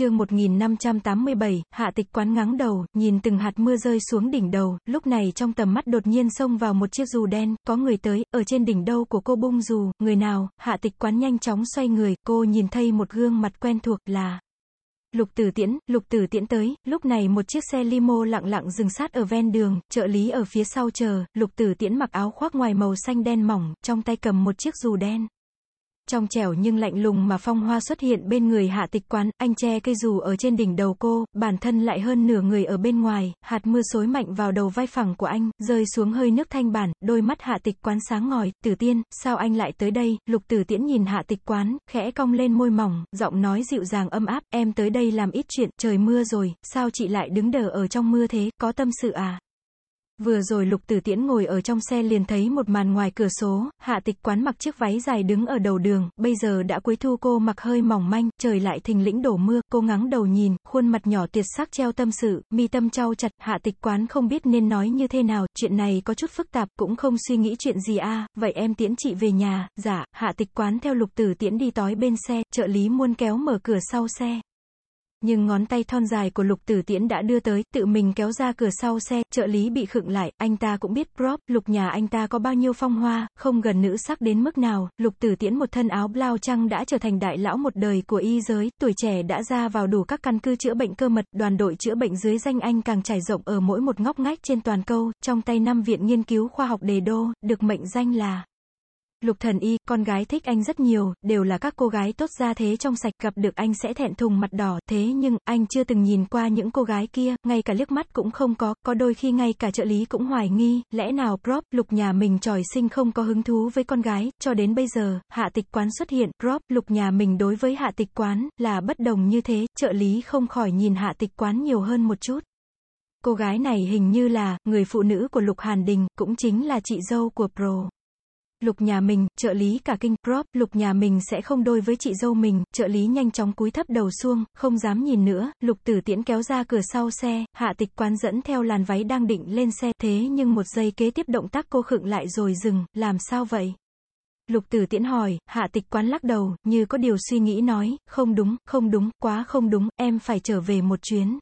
chương 1587, hạ tịch quán ngắng đầu, nhìn từng hạt mưa rơi xuống đỉnh đầu, lúc này trong tầm mắt đột nhiên xông vào một chiếc dù đen, có người tới, ở trên đỉnh đầu của cô bung dù, người nào, hạ tịch quán nhanh chóng xoay người, cô nhìn thấy một gương mặt quen thuộc là Lục Tử Tiễn, Lục Tử Tiễn tới, lúc này một chiếc xe limo lặng lặng dừng sát ở ven đường, trợ lý ở phía sau chờ, Lục Tử Tiễn mặc áo khoác ngoài màu xanh đen mỏng, trong tay cầm một chiếc dù đen. Trong trẻo nhưng lạnh lùng mà phong hoa xuất hiện bên người hạ tịch quán, anh che cây dù ở trên đỉnh đầu cô, bản thân lại hơn nửa người ở bên ngoài, hạt mưa xối mạnh vào đầu vai phẳng của anh, rơi xuống hơi nước thanh bản, đôi mắt hạ tịch quán sáng ngòi, tử tiên, sao anh lại tới đây, lục tử tiễn nhìn hạ tịch quán, khẽ cong lên môi mỏng, giọng nói dịu dàng âm áp, em tới đây làm ít chuyện, trời mưa rồi, sao chị lại đứng đờ ở trong mưa thế, có tâm sự à? Vừa rồi Lục Tử Tiễn ngồi ở trong xe liền thấy một màn ngoài cửa sổ, hạ tịch quán mặc chiếc váy dài đứng ở đầu đường, bây giờ đã cuối thu cô mặc hơi mỏng manh, trời lại thình lĩnh đổ mưa, cô ngắng đầu nhìn, khuôn mặt nhỏ tuyệt sắc treo tâm sự, mi tâm trao chặt, hạ tịch quán không biết nên nói như thế nào, chuyện này có chút phức tạp, cũng không suy nghĩ chuyện gì a vậy em tiễn chị về nhà, dạ, hạ tịch quán theo Lục Tử Tiễn đi tói bên xe, trợ lý muôn kéo mở cửa sau xe. Nhưng ngón tay thon dài của lục tử tiễn đã đưa tới, tự mình kéo ra cửa sau xe, trợ lý bị khựng lại, anh ta cũng biết prop, lục nhà anh ta có bao nhiêu phong hoa, không gần nữ sắc đến mức nào, lục tử tiễn một thân áo blau trăng đã trở thành đại lão một đời của y giới, tuổi trẻ đã ra vào đủ các căn cứ chữa bệnh cơ mật, đoàn đội chữa bệnh dưới danh anh càng trải rộng ở mỗi một ngóc ngách trên toàn câu, trong tay năm viện nghiên cứu khoa học đề đô, được mệnh danh là Lục thần y, con gái thích anh rất nhiều, đều là các cô gái tốt ra thế trong sạch, gặp được anh sẽ thẹn thùng mặt đỏ, thế nhưng, anh chưa từng nhìn qua những cô gái kia, ngay cả liếc mắt cũng không có, có đôi khi ngay cả trợ lý cũng hoài nghi, lẽ nào prop, lục nhà mình tròi sinh không có hứng thú với con gái, cho đến bây giờ, hạ tịch quán xuất hiện, prop, lục nhà mình đối với hạ tịch quán, là bất đồng như thế, trợ lý không khỏi nhìn hạ tịch quán nhiều hơn một chút. Cô gái này hình như là, người phụ nữ của Lục Hàn Đình, cũng chính là chị dâu của Pro. Lục nhà mình, trợ lý cả kinh, crop lục nhà mình sẽ không đôi với chị dâu mình, trợ lý nhanh chóng cúi thấp đầu xuông, không dám nhìn nữa, lục tử tiễn kéo ra cửa sau xe, hạ tịch quán dẫn theo làn váy đang định lên xe, thế nhưng một giây kế tiếp động tác cô khựng lại rồi dừng, làm sao vậy? Lục tử tiễn hỏi, hạ tịch quán lắc đầu, như có điều suy nghĩ nói, không đúng, không đúng, quá không đúng, em phải trở về một chuyến,